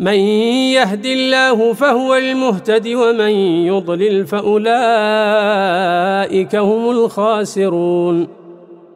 من يهد الله فهو المهتد ومن يضلل فأولئك هم الخاسرون